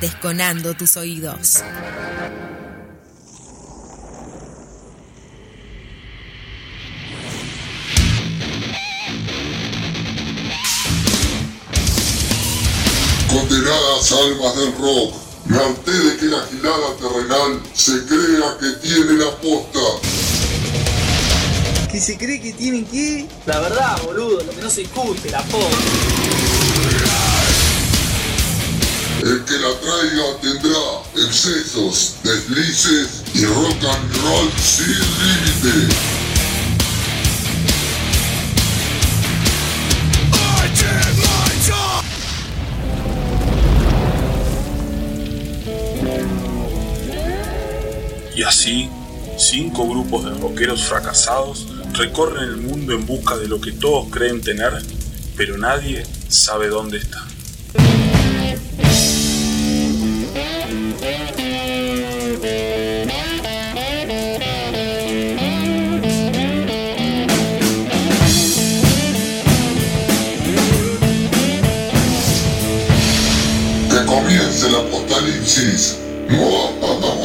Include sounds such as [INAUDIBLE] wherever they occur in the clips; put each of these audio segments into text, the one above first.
desconando tus oídos. Condenadas almas del rock, me harté de que la gilada terrenal se crea que tiene la posta. ¿Que se cree que tienen que? La verdad, boludo, lo que no se discute, la posta. El que la traiga tendrá excesos, deslices y rock and roll sin límite. Y así, cinco grupos de rockeros fracasados recorren el mundo en busca de lo que todos creen tener, pero nadie sabe dónde está. Apocalipsis.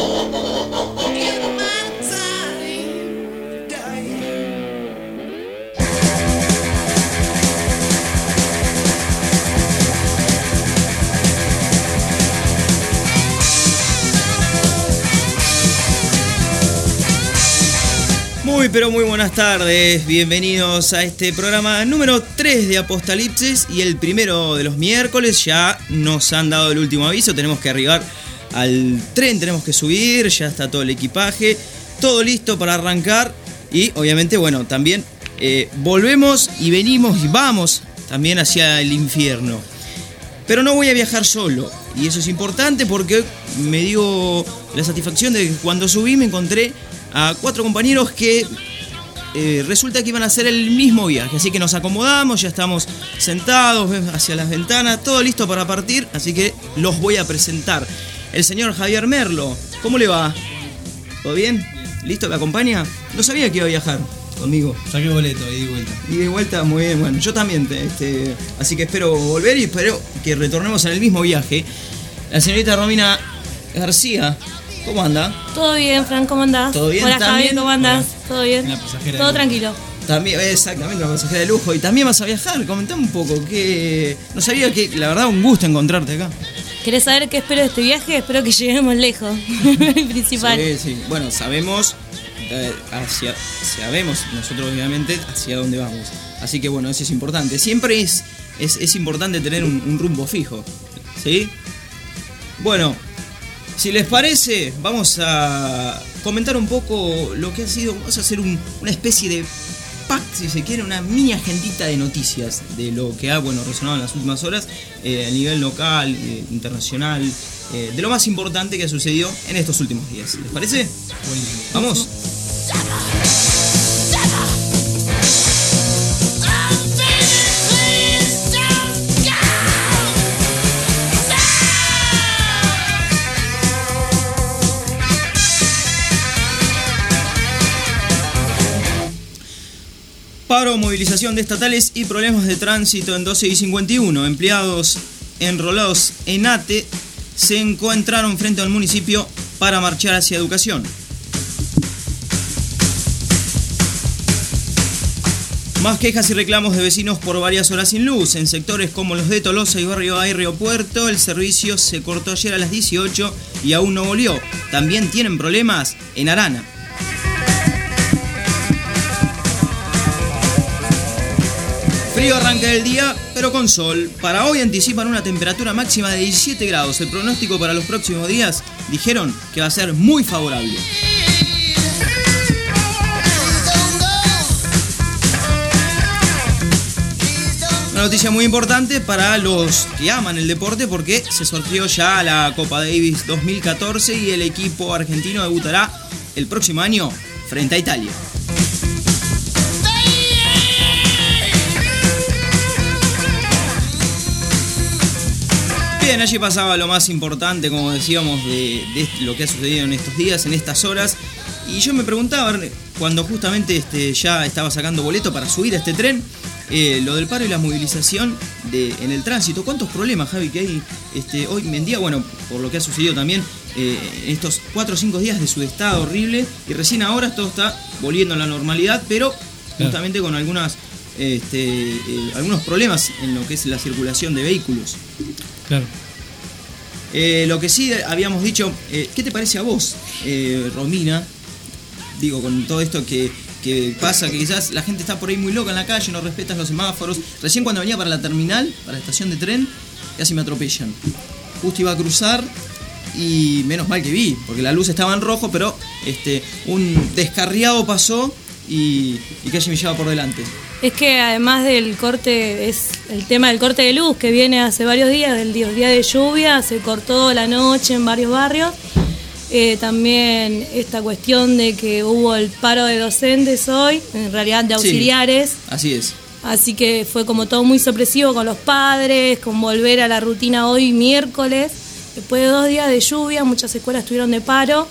Muy pero muy buenas tardes, bienvenidos a este programa número 3 de Apocalipsis y el primero de los miércoles. Ya nos han dado el último aviso, tenemos que arribar al tren, tenemos que subir, ya está todo el equipaje, todo listo para arrancar. Y obviamente bueno, también eh, volvemos y venimos y vamos también hacia el infierno. Pero no voy a viajar solo. Y eso es importante porque me dio la satisfacción de que cuando subí me encontré a cuatro compañeros que eh, resulta que iban a hacer el mismo viaje. Así que nos acomodamos, ya estamos sentados hacia las ventanas, todo listo para partir. Así que los voy a presentar. El señor Javier Merlo, ¿cómo le va? ¿Todo bien? ¿Listo? ¿Me acompaña? No sabía que iba a viajar conmigo. Saqué boleto y di vuelta. Y de vuelta, muy bien, bueno, yo también, este, así que espero volver y espero que retornemos en el mismo viaje. La señorita Romina García, ¿cómo anda? Todo bien, Fran, ¿cómo andás? ¿Todo bien? Hola, ¿cómo andás? ¿Todo bien? Una pasajera Todo tranquilo. También, exactamente, una pasajera de lujo. Y también vas a viajar, comentame un poco, que no sabía que, la verdad, un gusto encontrarte acá. ¿Querés saber qué espero de este viaje? Espero que lleguemos lejos. [LAUGHS] El principal. Sí, sí. Bueno, sabemos eh, hacia, sabemos nosotros obviamente hacia dónde vamos. Así que bueno, eso es importante. Siempre es, es, es importante tener un, un rumbo fijo. ¿Sí? Bueno, si les parece, vamos a comentar un poco lo que ha sido. Vamos a hacer un- una especie de pack, si se quiere, una mini agendita de noticias de lo que ha bueno, resonado en las últimas horas eh, a nivel local, eh, internacional, eh, de lo más importante que ha sucedido en estos últimos días. ¿Les parece? Buenísimo. Vamos. Paro, movilización de estatales y problemas de tránsito en 12 y 51. Empleados enrolados en ATE se encontraron frente al municipio para marchar hacia educación. Más quejas y reclamos de vecinos por varias horas sin luz. En sectores como los de Tolosa y Barrio Aeropuerto, el servicio se cortó ayer a las 18 y aún no volvió. También tienen problemas en Arana. Frío arranca el día, pero con sol. Para hoy anticipan una temperatura máxima de 17 grados. El pronóstico para los próximos días dijeron que va a ser muy favorable. Una noticia muy importante para los que aman el deporte porque se sorteó ya la Copa Davis 2014 y el equipo argentino debutará el próximo año frente a Italia. Bien, allí pasaba lo más importante, como decíamos, de, de lo que ha sucedido en estos días, en estas horas. Y yo me preguntaba, cuando justamente este, ya estaba sacando boleto para subir a este tren, eh, lo del paro y la movilización de, en el tránsito. ¿Cuántos problemas, Javi, que hay este, hoy en día? Bueno, por lo que ha sucedido también eh, en estos 4 o 5 días de su estado horrible. Y recién ahora todo está volviendo a la normalidad, pero justamente con algunas este, eh, algunos problemas en lo que es la circulación de vehículos. Claro. Eh, lo que sí habíamos dicho, eh, ¿qué te parece a vos, eh, Romina? Digo, con todo esto que, que pasa, que quizás la gente está por ahí muy loca en la calle, no respetan los semáforos. Recién cuando venía para la terminal, para la estación de tren, casi me atropellan. Justo iba a cruzar y menos mal que vi, porque la luz estaba en rojo, pero este, un descarriado pasó y, y casi me lleva por delante. Es que además del corte, es el tema del corte de luz que viene hace varios días, del día, de lluvia, se cortó la noche en varios barrios. Eh, también esta cuestión de que hubo el paro de docentes hoy, en realidad de Sí. auxiliares. Así es. Así que fue como todo muy sorpresivo con los padres, con volver a la rutina hoy miércoles. Después de dos días de lluvia, muchas escuelas estuvieron de paro.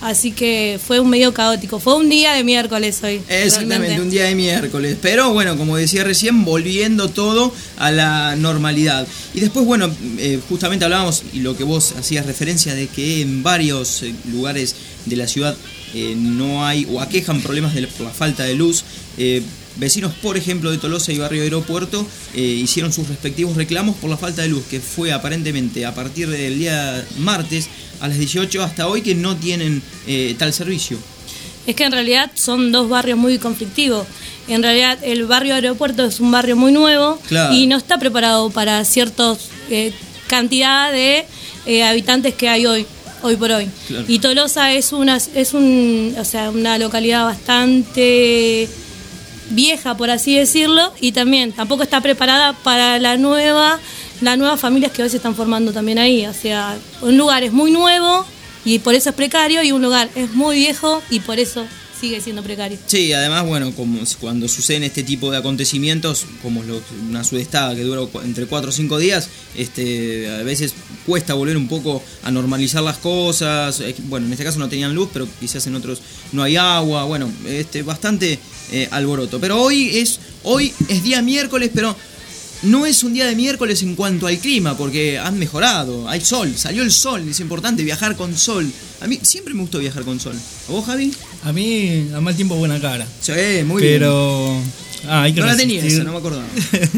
Así que fue un medio caótico. Fue un día de miércoles hoy. Exactamente, realmente. un día de miércoles. Pero bueno, como decía recién, volviendo todo a la normalidad. Y después, bueno, eh, justamente hablábamos, y lo que vos hacías referencia de que en varios eh, lugares de la ciudad eh, no hay o aquejan problemas de la, por la falta de luz. Eh, vecinos, por ejemplo, de Tolosa y Barrio Aeropuerto eh, hicieron sus respectivos reclamos por la falta de luz, que fue aparentemente a partir del día martes a las 18 hasta hoy que no tienen eh, tal servicio. Es que en realidad son dos barrios muy conflictivos. En realidad el barrio aeropuerto es un barrio muy nuevo Claro. y no está preparado para cierta cantidad de eh, habitantes que hay hoy, hoy por hoy. Claro. Y Tolosa es una es un, o sea, una localidad bastante vieja, por así decirlo, y también tampoco está preparada para la nueva, las nuevas familias que hoy se están formando también ahí. O sea, un lugar es muy nuevo y por eso es precario, y un lugar es muy viejo y por eso sigue siendo precario. Sí, además, bueno, como cuando suceden este tipo de acontecimientos, como lo- una sudestada que dura entre 4 o 5 días, este, a veces cuesta volver un poco a normalizar las cosas. Bueno, en este caso no tenían luz, pero quizás en otros no hay agua. Bueno, este, bastante eh, alboroto. Pero hoy es, hoy es día miércoles, pero no es un día de miércoles en cuanto al clima, porque han mejorado, hay sol, salió el sol, es importante viajar con sol. A mí siempre me gustó viajar con sol. ¿A vos, Javi? A mí, a mal tiempo, buena cara. Sí, muy bien. Pero. ah, hay que No la tenía esa, no me acordaba.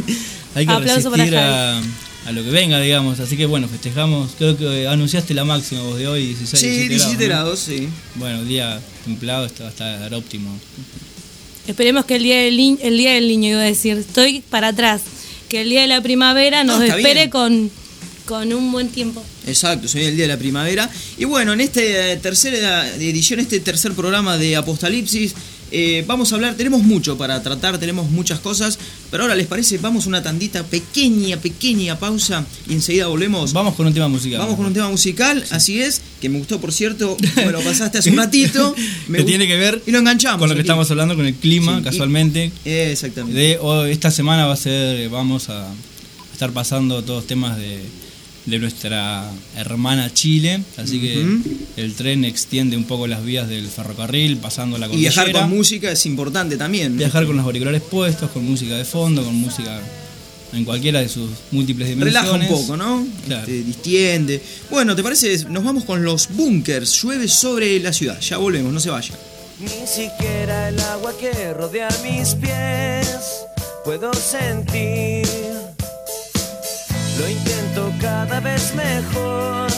[LAUGHS] hay que Aplauso para resistir a, a lo que venga, digamos. Así que bueno, festejamos. Creo que anunciaste la máxima vos de hoy, 16, Sí, 17 17 ¿no? grados, sí. Bueno, el día templado está va a estar óptimo. Esperemos que el día del, el día del niño, iba a decir, estoy para atrás, que el día de la primavera nos No, está espere bien. con, con un buen tiempo. Exacto, soy el día de la primavera. Y bueno, en esta tercera edición, este tercer programa de Apocalipsis, eh, vamos a hablar, tenemos mucho para tratar, tenemos muchas cosas, pero ahora les parece, vamos a una tandita pequeña, pequeña pausa y enseguida volvemos. Vamos con un tema musical. Vamos con un tema musical, así es, que me gustó por cierto, [LAUGHS] me lo pasaste hace un ratito. me que tiene que ver y lo enganchamos. con lo que aquí. estamos hablando, con el clima, Sí, casualmente. Eh, exactamente. De, o esta semana va a ser, vamos a estar pasando todos temas de, de nuestra hermana Chile, así que el tren extiende un poco las vías del ferrocarril, pasando la Y viajar cordillera. con música es importante también. Viajar con los auriculares puestos, con música de fondo, con música en cualquiera de sus múltiples dimensiones. Relaja un poco, ¿no? Claro. Este, distiende. Bueno, ¿te parece? Nos vamos con los bunkers. Llueve sobre la ciudad. Ya volvemos, no se vaya. Ni siquiera el agua que rodea mis pies puedo sentir. Lo intento cada vez mejor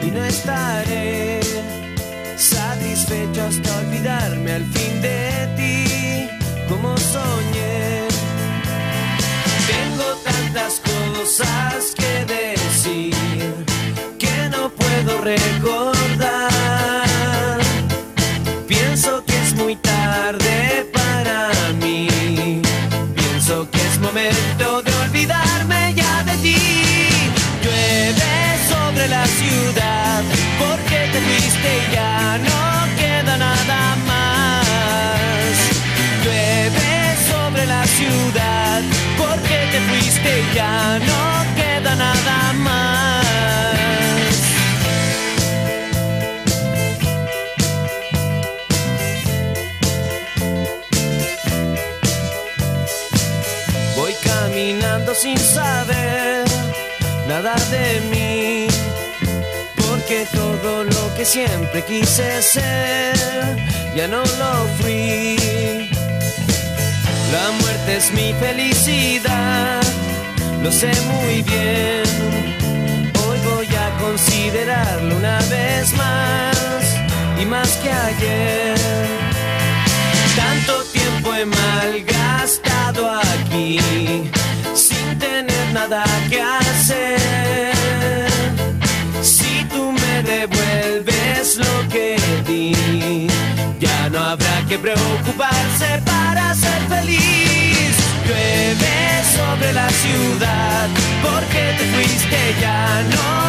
y no estaré satisfecho hasta olvidarme al fin de ti, como soñé. Tengo tantas cosas que decir que no puedo recordar. Este ya no queda nada más. Voy caminando sin saber nada de mí, porque todo lo que siempre quise ser, ya no lo fui. La muerte es mi felicidad lo sé muy bien. Hoy voy a considerarlo una vez más y más que ayer. Tanto tiempo he malgastado aquí sin tener nada que hacer. Si tú me devuelves lo que di, ya no habrá que preocuparse para ser feliz. Llueve sobre la ciudad porque te fuiste, ya no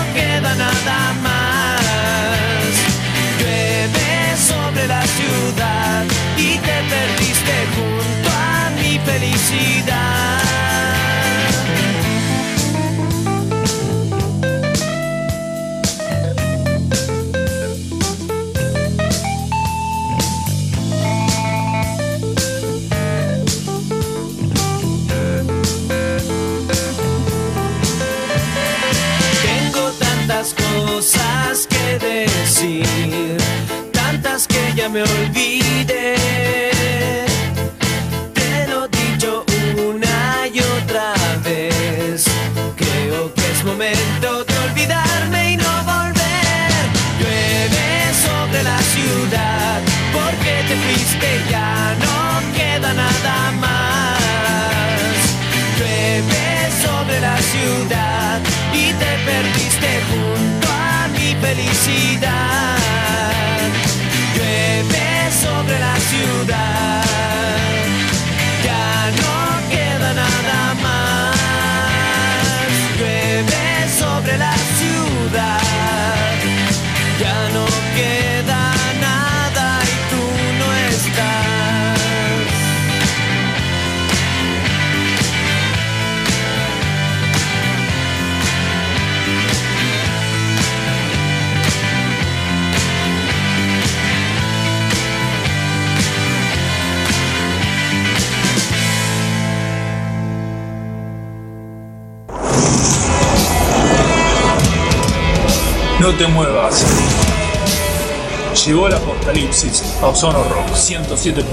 Llegó el apocalipsis a Ozono Rock 107.1.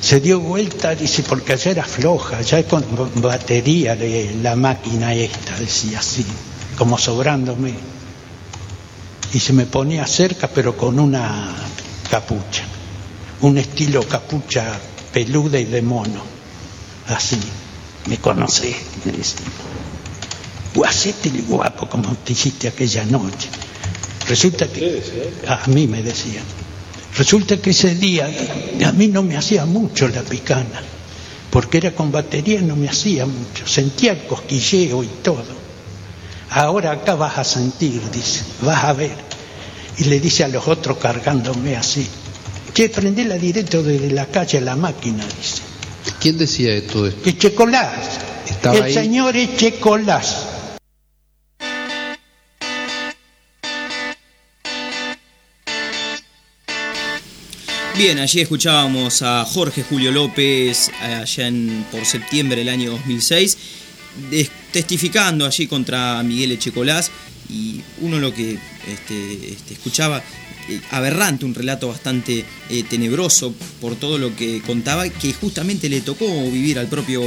Se dio vuelta, dice, porque allá era floja, ya con batería de la máquina esta, decía así, como sobrándome. Y se me ponía cerca, pero con una capucha, un estilo capucha peluda y de mono, así. Me conocés, me decía. Hacete el guapo como te hiciste aquella noche. Resulta que a mí me decían. Resulta que ese día a mí no me hacía mucho la picana, porque era con batería no me hacía mucho, sentía el cosquilleo y todo. Ahora acá vas a sentir, dice, vas a ver. Y le dice a los otros cargándome así, che, prendela directo desde la calle a la máquina, dice. ¿Quién decía de todo esto? Echecolás, Estaba el ahí. señor Echecolás. Bien, allí escuchábamos a Jorge Julio López allá en, por septiembre del año 2006, des- testificando allí contra Miguel Echecolás y uno lo que este, este, escuchaba, eh, aberrante, un relato bastante eh, tenebroso por todo lo que contaba, que justamente le tocó vivir al propio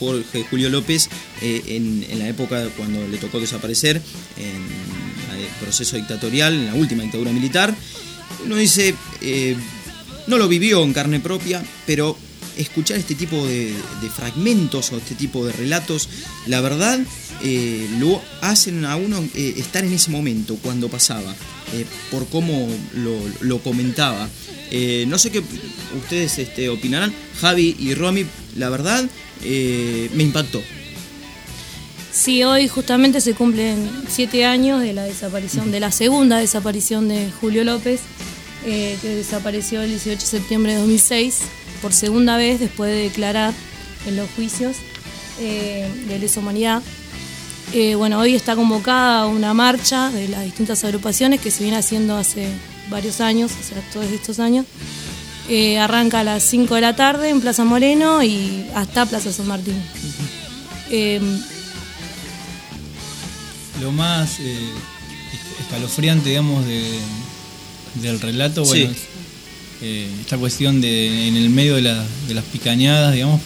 Jorge Julio López eh, en, en la época cuando le tocó desaparecer, en el proceso dictatorial, en la última dictadura militar. Uno dice, no lo vivió en carne propia, pero escuchar este tipo de, de fragmentos o este tipo de relatos, la verdad, eh, lo hacen a uno eh, estar en ese momento, cuando pasaba, eh, por cómo lo, lo comentaba. No sé qué ustedes este, opinarán, Javi y Romy, la verdad, me impactó. Sí, hoy justamente se cumplen siete años de la desaparición, de la segunda desaparición de Julio López, eh, que desapareció el 18 de septiembre de 2006 por segunda vez después de declarar en los juicios eh, de lesa humanidad. Eh, bueno, hoy está convocada una marcha de las distintas agrupaciones que se viene haciendo hace varios años, o sea, todos estos años. Eh, arranca a las 5 de la tarde en Plaza Moreno y hasta Plaza San Martín. Eh, Lo más escalofriante, digamos, de- del relato, bueno, Sí. eh, esta cuestión de en el medio de, la- de las picañadas, digamos,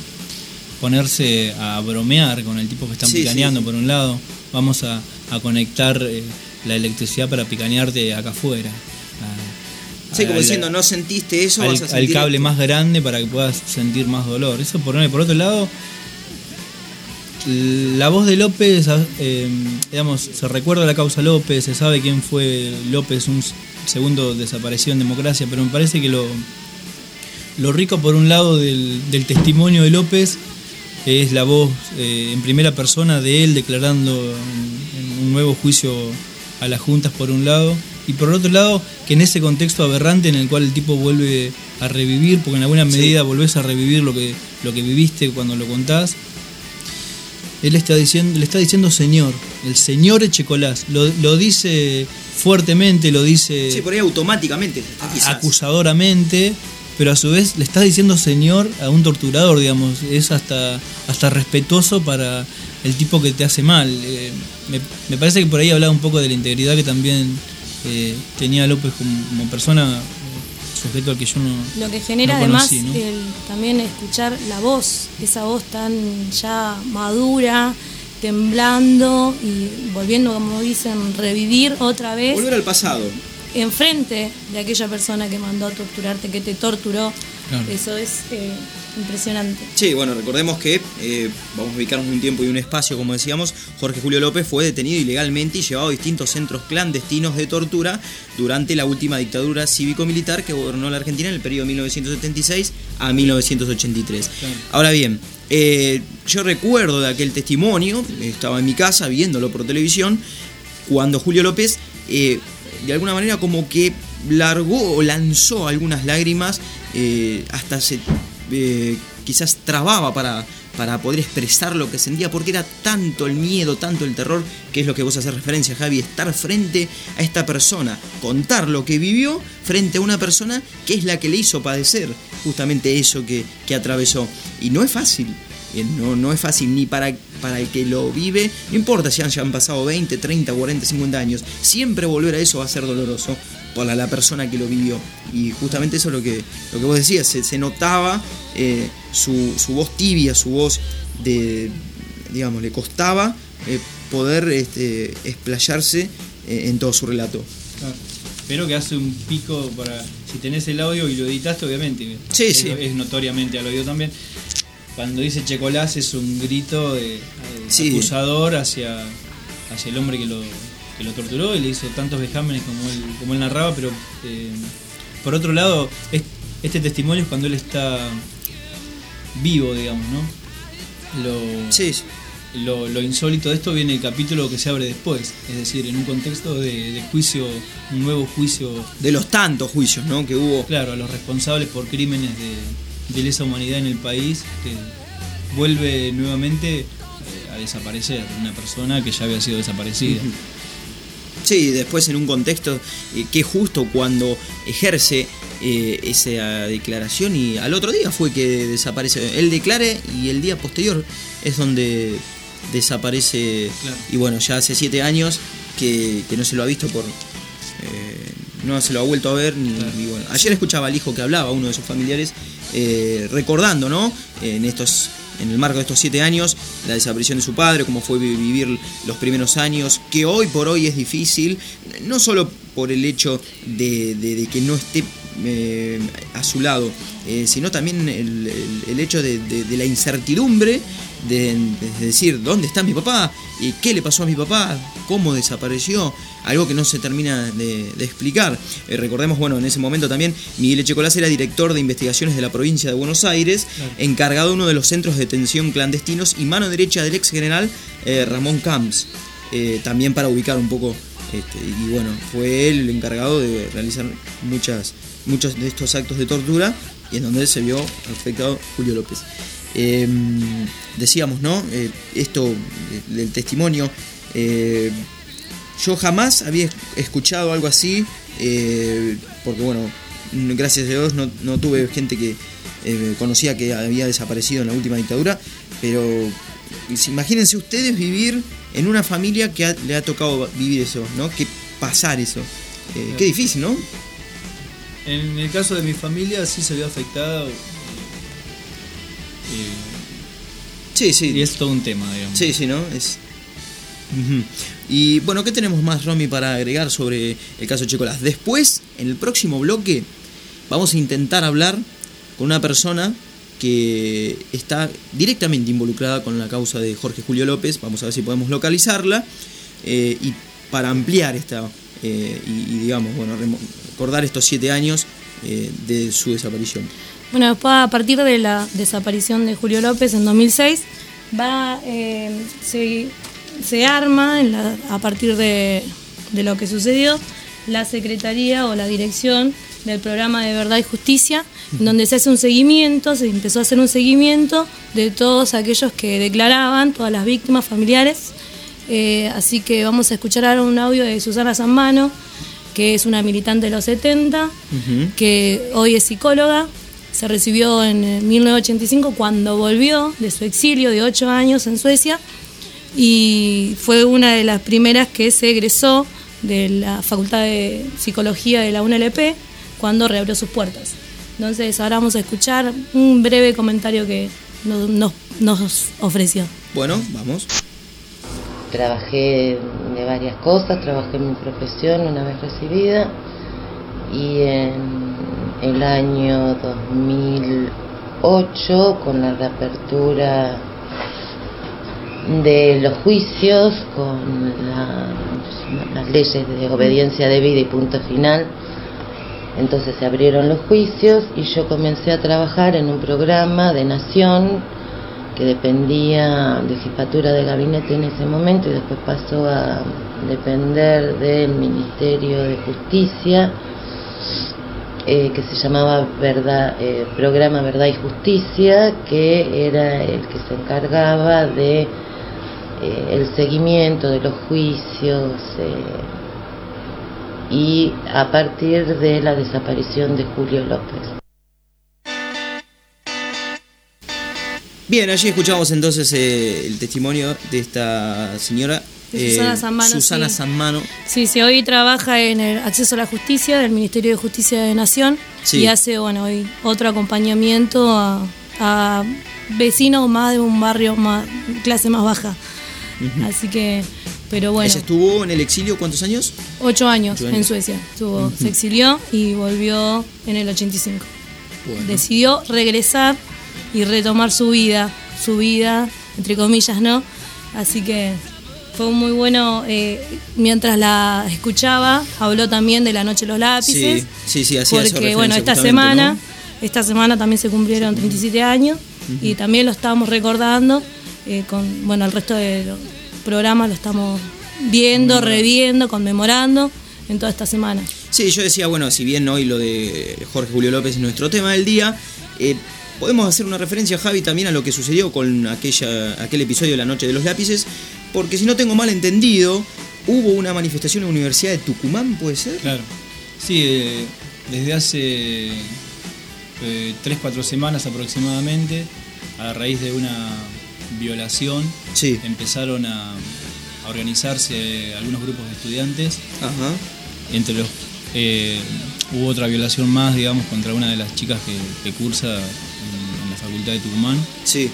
ponerse a bromear con el tipo que están Sí, picaneando sí. por un lado, vamos a, a conectar eh, la electricidad para picanearte acá afuera. A- Sí, como al- diciendo, no sentiste eso, al, vas a al sentir cable esto. más grande para que puedas sentir más dolor. Eso por por otro lado, la voz de López, eh, digamos, se recuerda la causa López, se sabe quién fue López, un segundo desaparecido en democracia, pero me parece que lo, lo rico por un lado del, del testimonio de López es la voz eh, en primera persona de él declarando en, en un nuevo juicio a las juntas por un lado y por otro lado que en ese contexto aberrante en el cual el tipo vuelve a revivir porque en alguna medida volvés a revivir lo que lo que viviste cuando lo contás él está diciendo le está diciendo señor el señor Echecolás lo, lo dice fuertemente lo dice Sí, por ahí automáticamente. quizás. acusadoramente, pero a su vez le estás diciendo señor a un torturador, digamos, es hasta, hasta respetuoso para el tipo que te hace mal. Eh, me, me parece que por ahí hablaba un poco de la integridad que también eh, tenía López como, como persona, sujeto al que yo no... Lo que genera no además conocí, ¿no? el, también escuchar la voz, esa voz tan ya madura, temblando y volviendo, como dicen, revivir otra vez Volver al pasado. Enfrente de aquella persona que mandó a torturarte, que te torturó. Claro. Eso es eh, impresionante. Sí, bueno, recordemos que eh, vamos a ubicarnos un tiempo y un espacio, como decíamos, Jorge Julio López fue detenido ilegalmente y llevado a distintos centros clandestinos de tortura durante la última dictadura cívico-militar que gobernó la Argentina en el periodo 1976 a 1983. Ahora bien, eh, yo recuerdo de aquel testimonio, estaba en mi casa viéndolo por televisión, cuando Julio López eh, de alguna manera como que largó o lanzó algunas lágrimas, eh, hasta se eh, quizás trababa para, para poder expresar lo que sentía, porque era tanto el miedo, tanto el terror, que es lo que vos haces referencia, Javi, estar frente a esta persona, contar lo que vivió frente a una persona que es la que le hizo padecer justamente eso que, que atravesó. Y no es fácil. Eh, No, no es fácil ni para, para el que lo vive, no importa si han, pasado 20, 30, 40, 50 años, siempre volver a eso va a ser doloroso para la persona que lo vivió. Y justamente eso es lo que, lo que vos decías, se, se notaba eh, su, su voz tibia, su voz de, digamos, le costaba eh, poder este, explayarse eh, en todo su relato. Claro. Pero que hace un pico para. Si tenés el audio y lo editaste, obviamente. Sí, es, sí. es notoriamente al oído también. Cuando dice Checolás es un grito de, de Sí. acusador hacia, hacia el hombre que lo, que lo torturó y le hizo tantos vejámenes como él, como él narraba, pero eh, por otro lado, es- este testimonio es cuando él está vivo, digamos, ¿no? Lo, Sí, sí. lo, lo insólito de esto viene el capítulo que se abre después, es decir, en un contexto de, de juicio, un nuevo juicio, de los tantos juicios ¿no? que hubo. claro, a los responsables por crímenes de, de lesa humanidad en el país, que vuelve nuevamente eh, a desaparecer una persona que ya había sido desaparecida. Sí, después en un contexto eh, que justo cuando ejerce eh, esa declaración y al otro día fue que desaparece. Él declare y el día posterior es donde desaparece. Claro. Y bueno, ya hace siete años que, que no se lo ha visto por... eh, no se lo ha vuelto a ver ni, Claro. ni bueno. Ayer escuchaba al hijo que hablaba, uno de sus familiares, eh, recordando, ¿no? En estos en el marco de estos siete años, la desaparición de su padre, cómo fue vi- vivir los primeros años, que hoy por hoy es difícil, no solo por el hecho de, de- de que no esté eh, a su lado, eh, sino también el, el- el hecho de, de- de la incertidumbre de, de decir, ¿dónde está mi papá? ¿Y qué le pasó a mi papá? ¿Cómo desapareció? Algo que no se termina de, explicar. Eh, recordemos, bueno, en ese momento también Miguel Echecolás era director de investigaciones de la provincia de Buenos Aires, encargado de uno de los centros de detención clandestinos y mano derecha del ex general Ramón Camps. También para ubicar un poco, este, y bueno, fue él el encargado de realizar muchas, muchos de estos actos de tortura y en donde se vio afectado Julio López. Eh, decíamos, ¿no? Eh, esto eh, del testimonio. eh, yo jamás había escuchado algo así, porque bueno, gracias a Dios no, no tuve gente que conocía que había desaparecido en la última dictadura, pero si- imagínense ustedes vivir en una familia que le ha tocado vivir eso, ¿no? Que pasar eso. Qué difícil, ¿no? En el caso de mi familia sí se vio afectada. eh, Sí, sí. Y es todo un tema, digamos. Sí, sí, ¿no? Es. Y bueno, ¿qué tenemos más, Romy, para agregar sobre el caso Chicolás? Después, en el próximo bloque, vamos a intentar hablar con una persona que está directamente involucrada con la causa de Jorge Julio López. Vamos a ver si podemos localizarla. eh, y para ampliar esta. Eh, y, y, digamos, bueno, recordar estos siete años eh, de su desaparición. Bueno, después a partir de la desaparición de Julio López en 2006, va, eh, se, se arma en la- a partir de, de lo que sucedió la Secretaría o la dirección del programa de Verdad y Justicia, en donde se hace un seguimiento, se empezó a hacer un seguimiento de todos aquellos que declaraban, todas las víctimas familiares. Eh, así que vamos a escuchar ahora un audio de Susana Sanmano, que es una militante de los 70, que hoy es psicóloga, se recibió en eh, 1985 cuando volvió de su exilio de 8 años en Suecia y fue una de las primeras que se egresó de la Facultad de Psicología de la UNLP cuando reabrió sus puertas. Entonces ahora vamos a escuchar un breve comentario que nos, nos- nos ofreció. Bueno, vamos. Trabajé de varias cosas, trabajé en mi profesión una vez recibida y en el año 2008 con la reapertura de los juicios, con la- las leyes de obediencia debida y punto final, entonces se abrieron los juicios y yo comencé a trabajar en un programa de Nación que dependía de jefatura de gabinete en ese momento y después pasó a depender del Ministerio de Justicia, eh, que se llamaba Verdad, eh, Programa Verdad y Justicia, que era el que se encargaba de eh, el seguimiento de los juicios y a partir de la desaparición de Julio López. Bien, allí escuchamos entonces eh, el testimonio de esta señora De Susana Sanmano, Susana sí. Sanmano. Sí, sí, hoy trabaja en el acceso a la justicia del Ministerio de Justicia de Nación Sí. y hace, bueno, hoy otro acompañamiento a, a vecinos más de un barrio más clase más baja. Así que, pero bueno, Ella estuvo en el exilio cuántos años? ocho años, Ocho años. en Suecia. Estuvo. Se exilió y volvió en el 85. Bueno. Decidió regresar y retomar su vida, su vida, entre comillas, ¿no? Así que fue muy bueno. eh, mientras la escuchaba, habló también de la Noche de los Lápices. Sí, sí, sí, eso Porque, bueno, esta semana, ¿no? esta semana también se cumplieron 37 años y también lo estábamos recordando eh, con, bueno, el resto de los programas lo estamos viendo, reviendo, conmemorando en toda esta semana. Sí, yo decía, bueno, si bien hoy lo de Jorge Julio López es nuestro tema del día, eh, podemos hacer una referencia, Javi, también a lo que sucedió con aquella, aquel episodio de la Noche de los Lápices, porque si no tengo mal entendido, hubo una manifestación en la Universidad de Tucumán, ¿puede ser? Claro. Sí, eh, desde hace 3-4 semanas aproximadamente, a raíz de una violación, empezaron a, a organizarse algunos grupos de estudiantes. Ajá. Entre los eh, hubo otra violación más, digamos, contra una de las chicas que, que cursa facultad de Tucumán. Sí.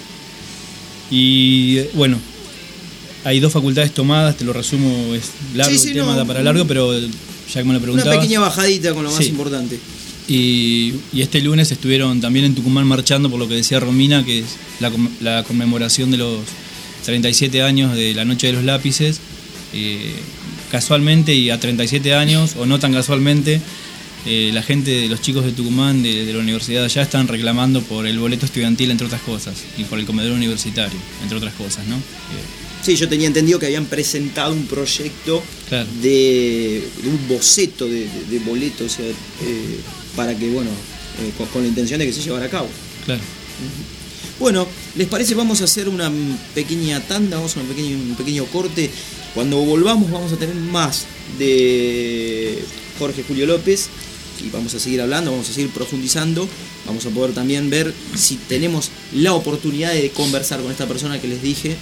Y eh, bueno, hay dos facultades tomadas, te lo resumo, es largo Sí, sí, el tema, no, da para largo, pero ya que me lo Una preguntabas. pequeña bajadita con lo más importante. Y, y este lunes estuvieron también en Tucumán marchando por lo que decía Romina, que es la, la conmemoración de los 37 años de la Noche de los Lápices. Eh, casualmente y a 37 años, o no tan casualmente, eh, la gente de los chicos de Tucumán, de, de la universidad allá, están reclamando por el boleto estudiantil, entre otras cosas, y por el comedor universitario, entre otras cosas, ¿no? Eh, Sí, yo tenía entendido que habían presentado un proyecto Claro. de, de un boceto de, de, de boleto, o sea, eh, para que, bueno, eh, con, con la intención de que se llevara a cabo. claro. Bueno, ¿les parece? Vamos a hacer una pequeña tanda, vamos a un pequeño, un pequeño corte. Cuando volvamos vamos a tener más de Jorge Julio López y vamos a seguir hablando, vamos a seguir profundizando, vamos a poder también ver si tenemos la oportunidad de conversar con esta persona que les dije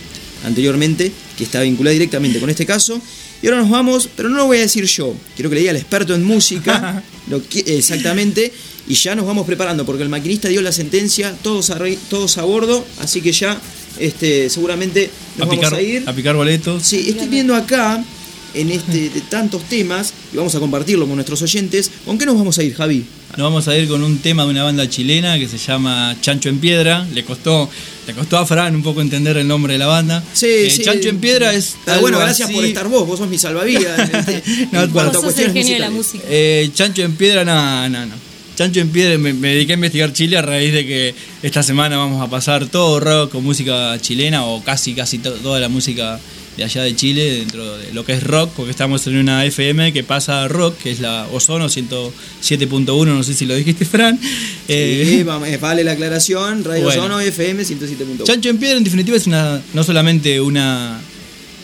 anteriormente, que está vinculada directamente con este caso. Y ahora nos vamos, pero no lo voy a decir yo, quiero que le diga al experto en música, [LAUGHS] lo que, exactamente, y ya nos vamos preparando, porque el maquinista dio la sentencia, todos a, todos a bordo, así que ya este, seguramente nos A vamos a ir. a picar boletos. Sí, estoy viendo acá, en este de tantos temas, y vamos a compartirlo con nuestros oyentes, ¿con qué nos vamos a ir, Javi? Nos vamos a ir con un tema de una banda chilena que se llama Chancho en Piedra. Le costó, le costó a Fran un poco entender el nombre de la banda. Sí, Eh, sí. Chancho en Piedra es. Ah, bueno, gracias así- por estar vos, vos sos mi salvavidas. este, [LAUGHS] No, en cuanto a sos el cuestiones genio de la música. Eh, Chancho en Piedra, no, no, no. Chancho en Piedra, me, me dediqué a investigar Chile a raíz de que esta semana vamos a pasar todo rock o música chilena o casi, casi to- toda la música de allá de Chile dentro de lo que es rock, porque estamos en una FM que pasa rock, que es la Ozono 107.1, no sé si lo dijiste, Fran. Eh, Sí, eh, vale la aclaración, Radio Bueno. Sono FM 107.1. Chancho en Piedra en definitiva es una no solamente una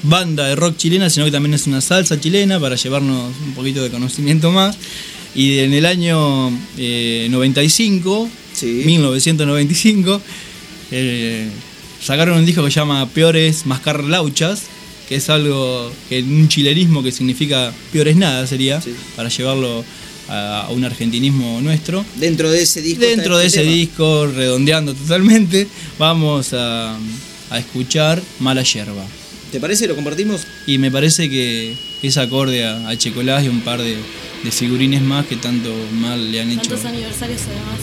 banda de rock chilena, sino que también es una salsa chilena para llevarnos un poquito de conocimiento más. Y en el año eh, 95, 1995, eh, sacaron un disco que se llama Peores Mascar Lauchas, que es algo que en un chilenismo que significa peores nada sería, para llevarlo a, a un argentinismo nuestro. Dentro de ese disco. Dentro de este ese tema. disco, redondeando totalmente, vamos a, a escuchar Mala Yerba. ¿Te parece? ¿Lo compartimos? Y me parece que es acorde a, a Checolás y un par de, de figurines más que tanto mal le han hecho. Tantos aniversarios además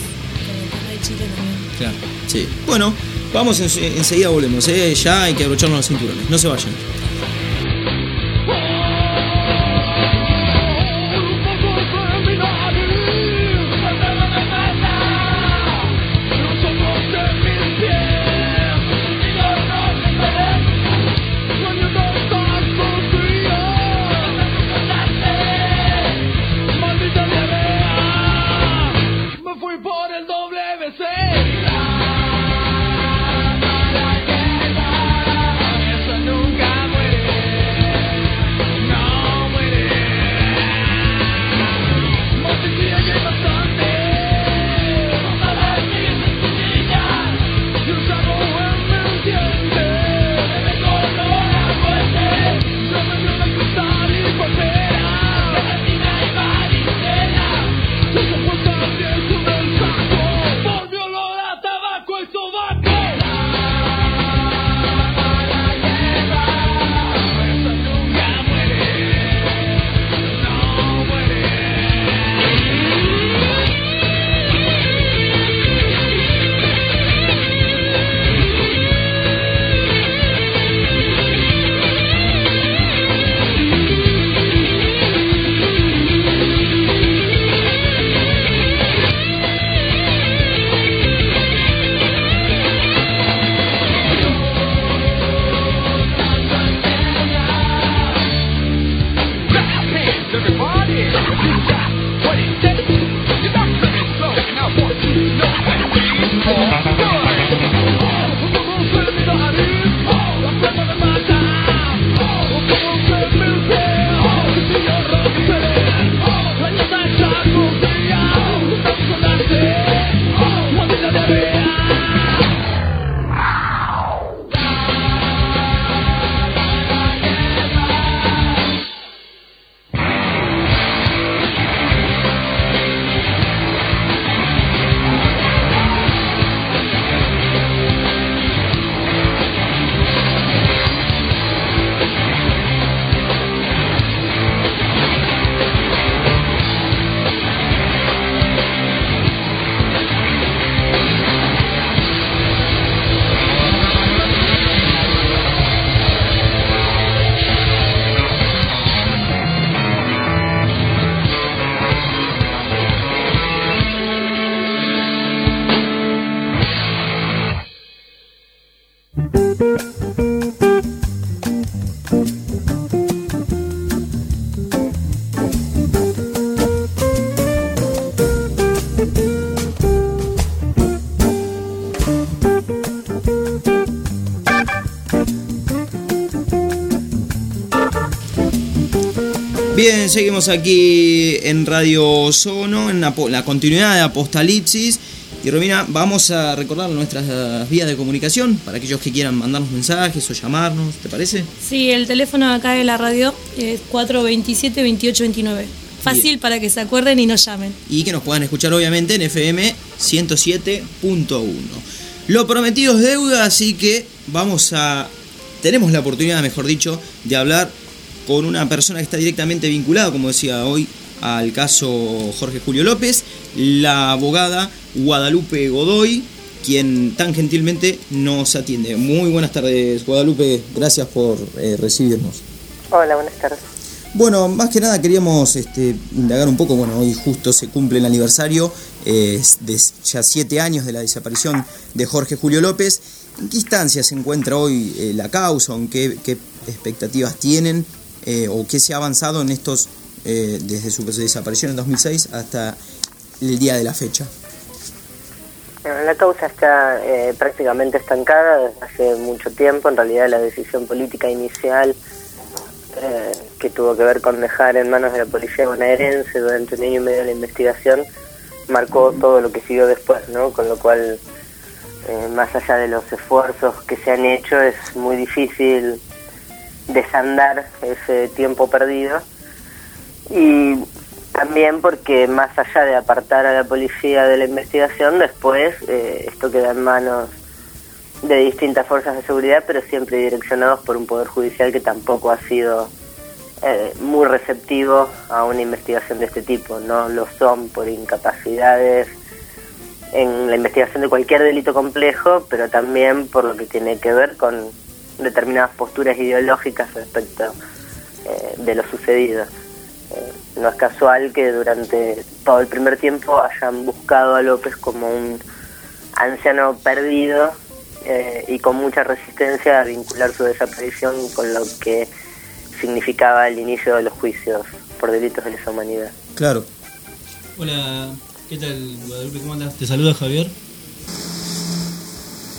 con el tema de Chile también. Claro. Sí. Bueno, vamos en- enseguida volvemos. ¿eh? Ya hay que abrocharnos los cinturones. No se vayan. Bien, seguimos aquí en Radio Sono, en la, la continuidad de Apocalipsis. Y Romina, vamos a recordar nuestras vías de comunicación para aquellos que quieran mandarnos mensajes o llamarnos, ¿te parece? Sí, el teléfono acá de la radio es 427-2829. Fácil para que se acuerden y nos llamen. Y que nos puedan escuchar obviamente en FM 107.1. Lo prometido es deuda, así que vamos a... Tenemos la oportunidad, mejor dicho, de hablar con una persona que está directamente vinculada, como decía hoy, al caso Jorge Julio López, la abogada Guadalupe Godoy, quien tan gentilmente nos atiende. Muy buenas tardes, Guadalupe, gracias por eh, recibirnos. Hola, buenas tardes. Bueno, más que nada queríamos este, indagar un poco, bueno, hoy justo se cumple el aniversario eh, de ya siete años de la desaparición de Jorge Julio López. ¿En qué instancia se encuentra hoy eh, la causa? ¿En qué, qué expectativas tienen? Eh, ¿O qué se ha avanzado en estos, eh, desde su desaparición en 2006 hasta el día de la fecha? La causa está eh, prácticamente estancada desde hace mucho tiempo. En realidad la decisión política inicial eh, que tuvo que ver con dejar en manos de la policía bonaerense durante un año y medio la investigación marcó todo lo que siguió después, ¿no? Con lo cual, eh, más allá de los esfuerzos que se han hecho, es muy difícil desandar ese tiempo perdido. Y también porque más allá de apartar a la policía de la investigación, después eh, esto queda en manos de distintas fuerzas de seguridad, pero siempre direccionados por un poder judicial que tampoco ha sido eh, muy receptivo a una investigación de este tipo. No lo son por incapacidades en la investigación de cualquier delito complejo, pero también por lo que tiene que ver con determinadas posturas ideológicas respecto eh, de lo sucedido. Eh, no es casual que durante todo el primer tiempo hayan buscado a López como un anciano perdido eh, y con mucha resistencia a vincular su desaparición con lo que significaba el inicio de los juicios por delitos de lesa humanidad. Claro. Hola, ¿qué tal Guadalupe? ¿Cómo andas? Te saluda Javier.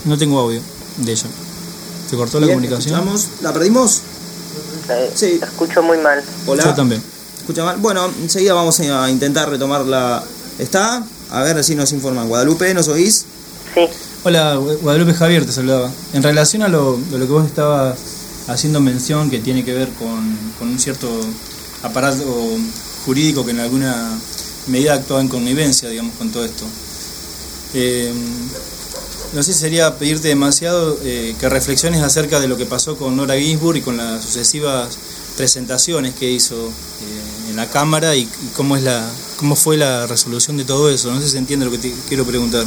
No tengo audio de ella. ¿Se cortó la Bien, comunicación? escuchamos. ¿La perdimos? Eh, Sí. Te escucho muy mal. Hola. Yo también. ¿Escucha mal? Bueno, enseguida vamos a intentar retomar la... ¿Está? A ver si nos informan. Guadalupe, ¿nos oís? Sí. Hola, Gu- Guadalupe Javier te saludaba. En relación a lo, de lo que vos estabas haciendo mención, que tiene que ver con, con un cierto aparato jurídico que en alguna medida actuaba en connivencia, digamos, con todo esto. Eh, no sé si sería pedirte demasiado eh, que reflexiones acerca de lo que pasó con Nora Ginsburg y con las sucesivas presentaciones que hizo eh, en la Cámara y, y cómo, es la, cómo fue la resolución de todo eso. No sé si se entiende lo que te quiero preguntar.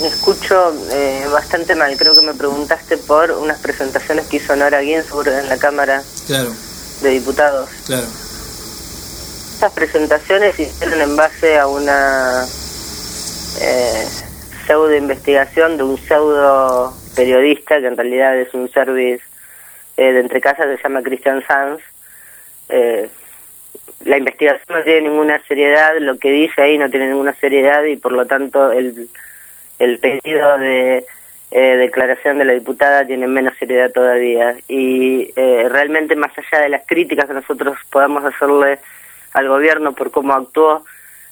Me escucho eh, bastante mal. Creo que me preguntaste por unas presentaciones que hizo Nora Ginsburg en la Cámara Claro, de Diputados. claro. Estas presentaciones se hicieron en base a una eh, pseudo investigación de un pseudo periodista que en realidad es un service eh, de entrecasa que se llama Christian Sanz. Eh, la investigación no tiene ninguna seriedad, lo que dice ahí no tiene ninguna seriedad y por lo tanto el, el pedido de eh, declaración de la diputada tiene menos seriedad todavía. Y eh, realmente más allá de las críticas que nosotros podamos hacerle al gobierno por cómo actuó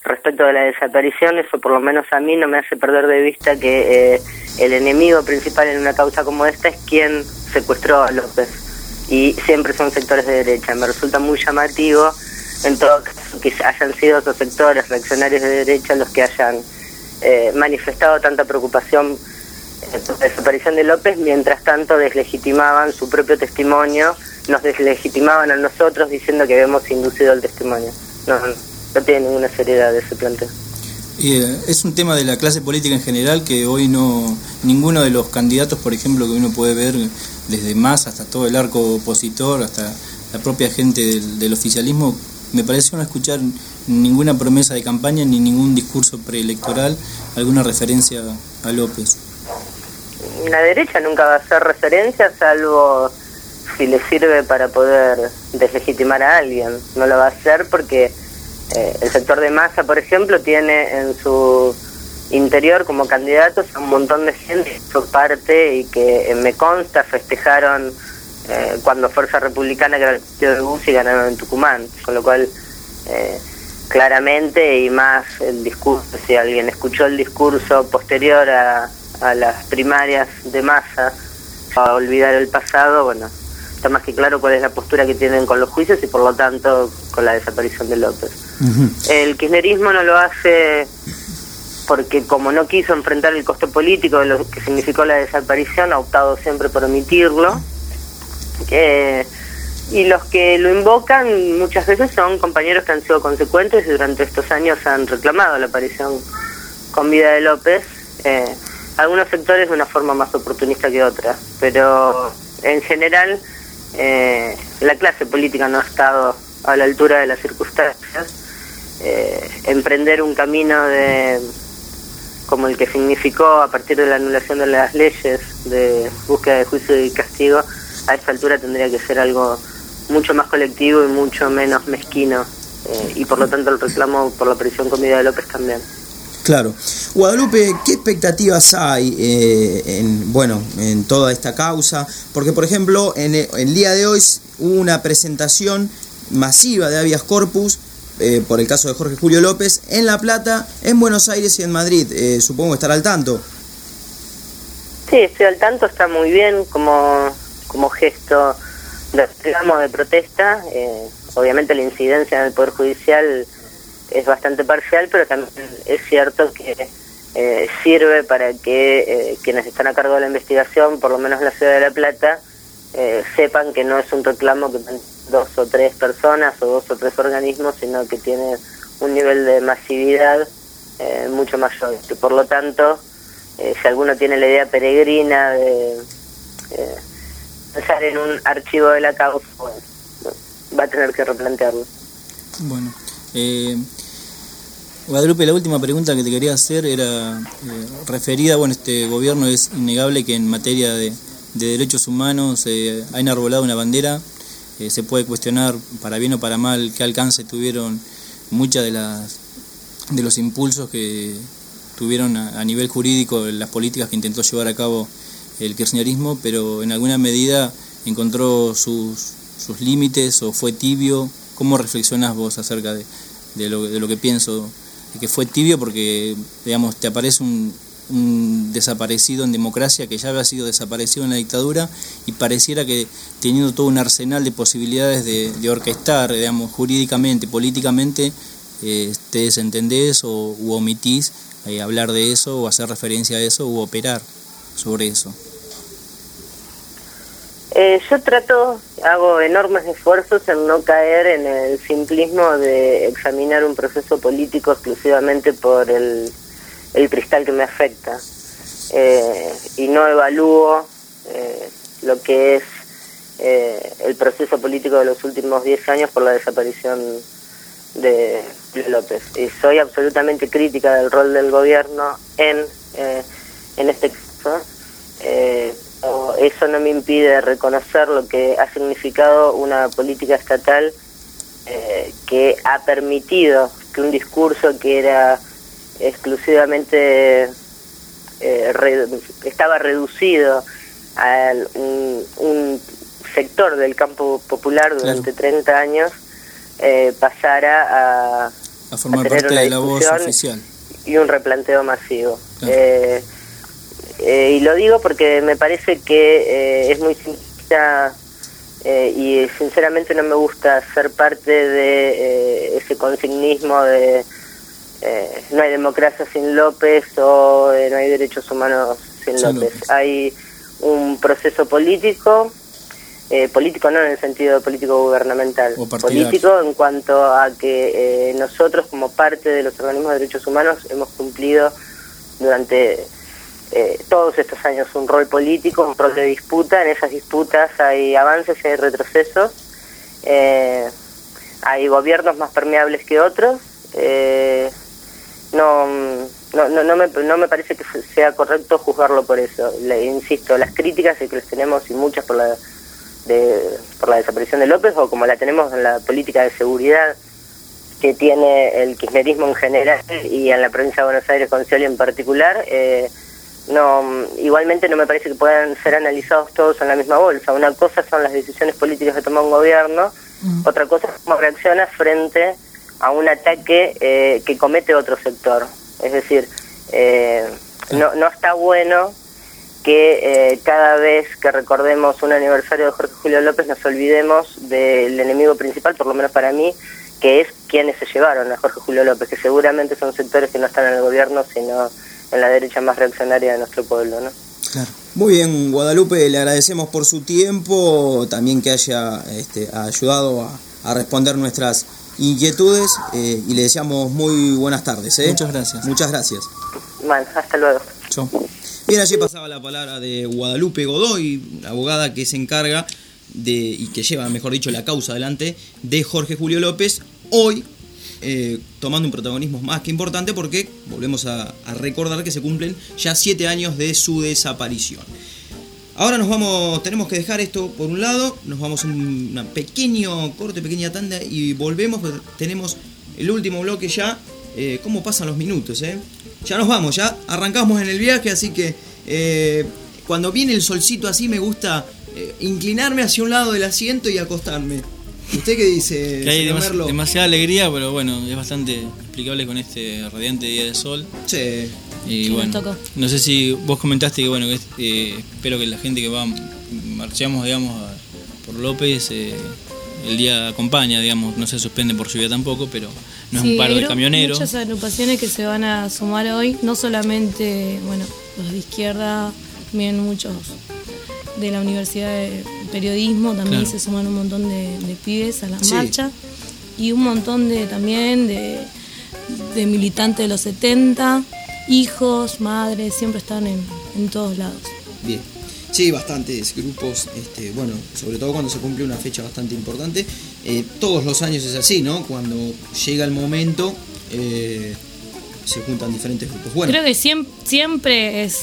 respecto de la desaparición, eso por lo menos a mí no me hace perder de vista que eh, el enemigo principal en una causa como esta es quien secuestró a López. Y siempre son sectores de derecha. Me resulta muy llamativo, en todo caso, que hayan sido esos sectores reaccionarios de derecha los que hayan eh, manifestado tanta preocupación eh, por la desaparición de López, mientras tanto deslegitimaban su propio testimonio, nos deslegitimaban a nosotros diciendo que habíamos inducido el testimonio. No, no, no tiene ninguna seriedad ese planteo. Y, eh, es un tema de la clase política en general que hoy no ninguno de los candidatos, por ejemplo, que uno puede ver desde más hasta todo el arco opositor, hasta la propia gente del, del oficialismo, me parece no escuchar ninguna promesa de campaña ni ningún discurso preelectoral, alguna referencia a López. La derecha nunca va a hacer referencia salvo si le sirve para poder deslegitimar a alguien. No lo va a hacer porque eh, el sector de masa, por ejemplo, tiene en su interior como candidatos a un montón de gente que hizo parte y que eh, me consta festejaron eh, cuando Fuerza Republicana, que era el partido de Bussi, ganaron en Tucumán, con lo cual eh, claramente y más el discurso, si alguien escuchó el discurso posterior a, a las primarias de masa, a olvidar el pasado, bueno, está más que claro cuál es la postura que tienen con los juicios y por lo tanto con la desaparición de López. El kirchnerismo no lo hace porque como no quiso enfrentar el costo político de lo que significó la desaparición, ha optado siempre por omitirlo. Eh, y los que lo invocan muchas veces son compañeros que han sido consecuentes y durante estos años han reclamado la aparición con vida de López. Eh, algunos sectores de una forma más oportunista que otra, pero en general eh, la clase política no ha estado a la altura de las circunstancias. Eh, emprender un camino de como el que significó a partir de la anulación de las leyes de búsqueda de juicio y castigo, a esta altura tendría que ser algo mucho más colectivo y mucho menos mezquino, eh, y por lo tanto el reclamo por la prisión con vida de López también. Claro. Guadalupe, ¿qué expectativas hay eh, en, bueno, en toda esta causa? Porque, por ejemplo, en el día de hoy hubo una presentación masiva de habeas corpus eh, por el caso de Jorge Julio López, en La Plata, en Buenos Aires y en Madrid. Eh, supongo estar al tanto. Sí, estoy al tanto, está muy bien como, como gesto, de, digamos, de protesta. Eh, obviamente la incidencia en el Poder Judicial es bastante parcial, pero también es cierto que eh, sirve para que eh, quienes están a cargo de la investigación, por lo menos en la ciudad de La Plata, eh, sepan que no es un reclamo que dos o tres personas o dos o tres organismos, sino que tiene un nivel de masividad eh, mucho mayor. Que por lo tanto, si alguno tiene la idea peregrina de pensar en un archivo de la causa, va a tener que replantearlo. Bueno, Guadalupe, la última pregunta que te quería hacer era eh, referida, bueno, este gobierno es innegable que en materia de, de derechos humanos eh, ha enarbolado una bandera eh, se puede cuestionar para bien o para mal qué alcance tuvieron muchas de las de los impulsos que tuvieron a, nivel jurídico las políticas que intentó llevar a cabo el kirchnerismo, pero en alguna medida encontró sus, límites o fue tibio. ¿Cómo reflexionas vos acerca de, lo, de lo que pienso? Que fue tibio porque, digamos, te aparece un, desaparecido en democracia que ya había sido desaparecido en la dictadura y pareciera que teniendo todo un arsenal de posibilidades de, orquestar, digamos, jurídicamente, políticamente, eh, te desentendés o omitís eh, hablar de eso o hacer referencia a eso u operar sobre eso. Eh, yo trato, hago enormes esfuerzos en no caer en el simplismo de examinar un proceso político exclusivamente por el cristal que me afecta eh, y no evalúo eh, lo que es eh, el proceso político de los últimos 10 años por la desaparición de López. Y soy absolutamente crítica del rol del gobierno en, en este caso. Eso no me impide reconocer lo que ha significado una política estatal que ha permitido que un discurso que era exclusivamente eh, re, estaba reducido a un, un, sector del campo popular durante claro. 30 años eh, pasara a, a formar a tener parte una de la voz oficial y un replanteo masivo. Claro. Eh, eh, y lo digo porque me parece que eh, es muy simplista y sinceramente no me gusta ser parte de ese consignismo de eh, no hay democracia sin López o eh, no hay derechos humanos sin López. López. Hay un proceso político, eh, político no en el sentido político gubernamental, político en cuanto a que eh, nosotros como parte de los organismos de derechos humanos hemos cumplido durante eh, todos estos años un rol político, un rol de disputa, en esas disputas hay avances y hay retrocesos, eh, hay gobiernos más permeables que otros, eh, no, no, no, no, me, no me parece que sea correcto juzgarlo por eso. Le insisto, las críticas que les tenemos y muchas por la, de, por la desaparición de López o como la tenemos en la política de seguridad que tiene el kirchnerismo en general y en la provincia de Buenos Aires con Scioli en particular, eh, no igualmente no me parece que puedan ser analizados todos en la misma bolsa. Una cosa son las decisiones políticas que toma un gobierno, otra cosa es cómo reacciona frente a un ataque eh, que comete otro sector. Es decir, eh, no, no está bueno que eh, cada vez que recordemos un aniversario de Jorge Julio López nos olvidemos del enemigo principal, por lo menos para mí, que es quienes se llevaron a Jorge Julio López, que seguramente son sectores que no están en el gobierno, sino en la derecha más reaccionaria de nuestro pueblo, ¿no? Muy bien, Guadalupe, le agradecemos por su tiempo, también que haya este, ayudado a, a responder nuestras inquietudes eh, y le deseamos muy buenas tardes. ¿eh? Muchas gracias. Muchas gracias. Bueno, hasta luego. Chau. Bien, allí pasaba la palabra de Guadalupe Godoy, la abogada que se encarga de, y que lleva, mejor dicho, la causa adelante de Jorge Julio López, hoy eh, tomando un protagonismo más que importante porque volvemos a, recordar que se cumplen ya siete años de su desaparición. Ahora nos vamos, tenemos que dejar esto por un lado, nos vamos a un una pequeño corte, pequeña tanda y volvemos, tenemos el último bloque ya, eh, cómo pasan los minutos, eh. Ya nos vamos, ya arrancamos en el viaje, así que eh, cuando viene el solcito así me gusta inclinarme hacia un lado del asiento y acostarme. ¿Usted qué dice? Que hay señor demas- Merlo? demasiada alegría, pero bueno, es bastante explicable con este radiante día de sol. Sí. Y Sí, bueno, tocó. no sé si vos comentaste que bueno, que eh, espero que la gente que va, marchamos, digamos, a- por López, eh, el día acompaña, digamos, no se suspende por lluvia tampoco, pero no es un paro de camioneros. Muchas agrupaciones que se van a sumar hoy, no solamente, bueno, los de izquierda, también muchos de la Universidad de Periodismo, también Claro. se suman un montón de, de pibes a la Sí. marcha y un montón de también de, de militantes de los 70, hijos, madres, siempre están en, en todos lados. Bien. Sí, bastantes grupos, este, bueno, sobre todo cuando se cumple una fecha bastante importante. Eh, todos los años es así, ¿no? Cuando llega el momento, eh, se juntan diferentes grupos. Bueno, Creo que siempre, siempre es,